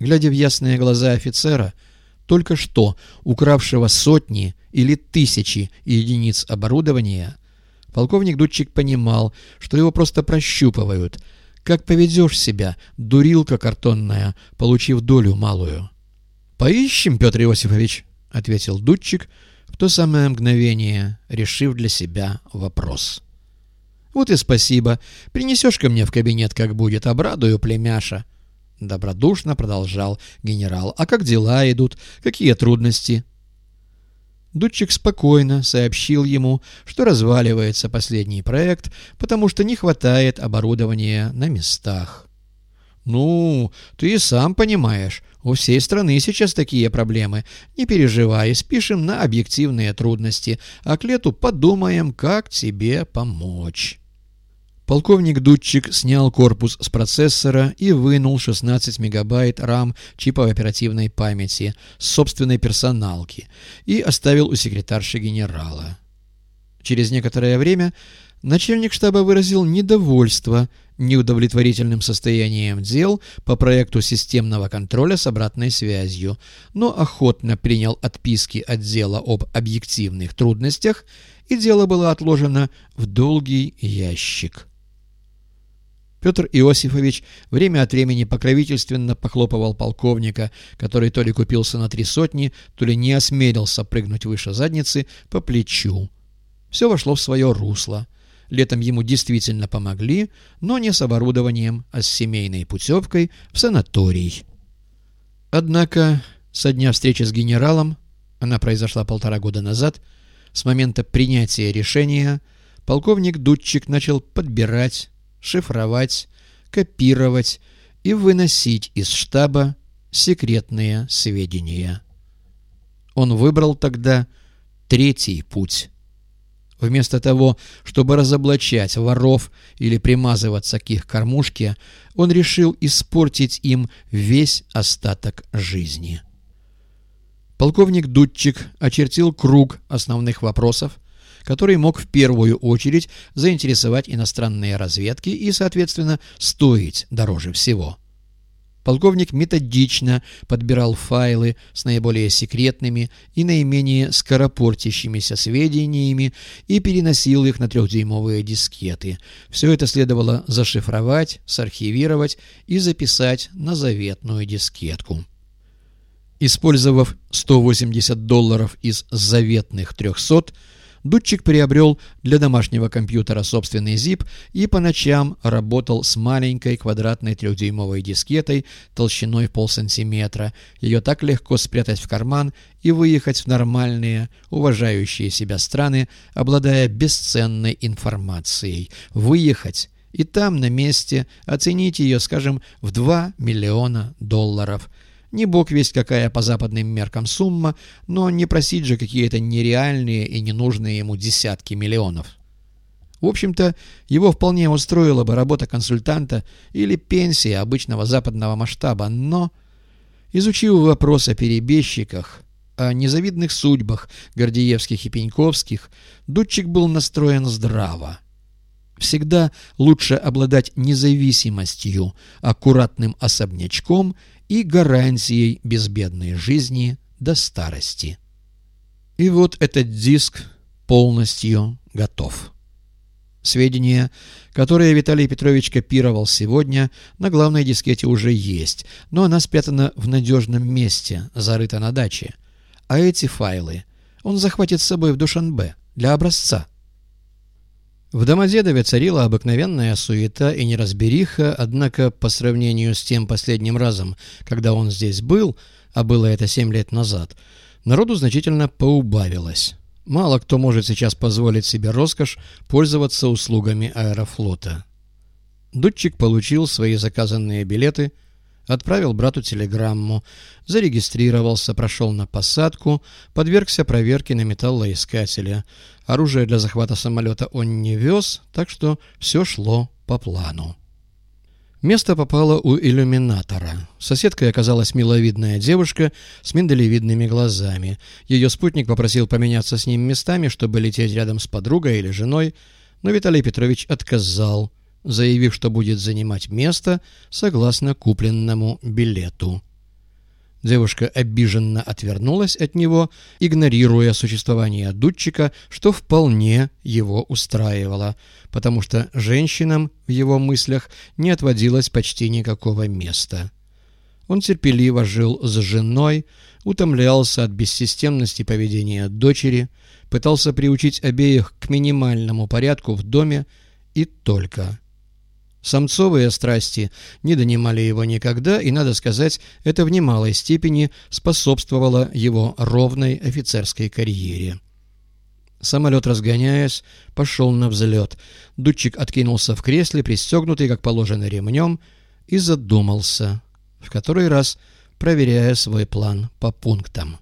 Глядя в ясные глаза офицера, только что укравшего сотни или тысячи единиц оборудования, полковник Дудчик понимал, что его просто прощупывают. Как поведешь себя, дурилка картонная, получив долю малую. «Поищем, Петр Иосифович», — ответил Дудчик, в то самое мгновение, решив для себя вопрос. «Вот и спасибо. Принесешь ко мне в кабинет, как будет, обрадую племяша». Добродушно продолжал генерал. «А как дела идут? Какие трудности?» Дудчик спокойно сообщил ему, что разваливается последний проект, потому что не хватает оборудования на местах. «Ну, ты и сам понимаешь, у всей страны сейчас такие проблемы. Не переживай, спишем на объективные трудности, а к лету подумаем, как тебе помочь». Полковник Дудчик снял корпус с процессора и вынул 16 мегабайт RAM чипа оперативной памяти с собственной персоналки и оставил у секретарши генерала. Через некоторое время начальник штаба выразил недовольство неудовлетворительным состоянием дел по проекту системного контроля с обратной связью, но охотно принял отписки отдела об объективных трудностях, и дело было отложено в долгий ящик. Петр Иосифович время от времени покровительственно похлопывал полковника, который то ли купился на три сотни, то ли не осмелился прыгнуть выше задницы по плечу. Все вошло в свое русло. Летом ему действительно помогли, но не с оборудованием, а с семейной путевкой в санаторий. Однако со дня встречи с генералом, она произошла полтора года назад, с момента принятия решения, полковник Дудчик начал подбирать шифровать, копировать и выносить из штаба секретные сведения. Он выбрал тогда третий путь. Вместо того, чтобы разоблачать воров или примазываться к их кормушке, он решил испортить им весь остаток жизни. Полковник Дудчик очертил круг основных вопросов, который мог в первую очередь заинтересовать иностранные разведки и, соответственно, стоить дороже всего. Полковник методично подбирал файлы с наиболее секретными и наименее скоропортящимися сведениями и переносил их на трехдюймовые дискеты. Все это следовало зашифровать, сархивировать и записать на заветную дискетку. Использовав 180 долларов из заветных 300, Дудчик приобрел для домашнего компьютера собственный ZIP и по ночам работал с маленькой квадратной трехдюймовой дискетой толщиной полсантиметра. Ее так легко спрятать в карман и выехать в нормальные, уважающие себя страны, обладая бесценной информацией. Выехать и там на месте оценить ее, скажем, в 2 миллиона долларов – не бог весть какая по западным меркам сумма, но не просить же какие-то нереальные и ненужные ему десятки миллионов. В общем-то, его вполне устроила бы работа консультанта или пенсия обычного западного масштаба, но, изучив вопрос о перебежчиках, о незавидных судьбах Гордеевских и Пеньковских, Дудчик был настроен здраво. Всегда лучше обладать независимостью, аккуратным особнячком и гарантией безбедной жизни до старости. И вот этот диск полностью готов. Сведения, которые Виталий Петрович копировал сегодня, на главной дискете уже есть, но она спрятана в надежном месте, зарыта на даче. А эти файлы он захватит с собой в Душанбе для образца. В Домодедове царила обыкновенная суета и неразбериха, однако по сравнению с тем последним разом, когда он здесь был, а было это семь лет назад, народу значительно поубавилось. Мало кто может сейчас позволить себе роскошь пользоваться услугами аэрофлота. Дудчик получил свои заказанные билеты – Отправил брату телеграмму, зарегистрировался, прошел на посадку, подвергся проверке на металлоискателя. Оружие для захвата самолета он не вез, так что все шло по плану. Место попало у иллюминатора. Соседкой оказалась миловидная девушка с миндалевидными глазами. Ее спутник попросил поменяться с ним местами, чтобы лететь рядом с подругой или женой, но Виталий Петрович отказал заявив, что будет занимать место согласно купленному билету. Девушка обиженно отвернулась от него, игнорируя существование дудчика, что вполне его устраивало, потому что женщинам в его мыслях не отводилось почти никакого места. Он терпеливо жил с женой, утомлялся от бессистемности поведения дочери, пытался приучить обеих к минимальному порядку в доме и только. Самцовые страсти не донимали его никогда, и, надо сказать, это в немалой степени способствовало его ровной офицерской карьере. Самолет, разгоняясь, пошел на взлет. Дудчик откинулся в кресле, пристегнутый, как положено, ремнем, и задумался, в который раз проверяя свой план по пунктам.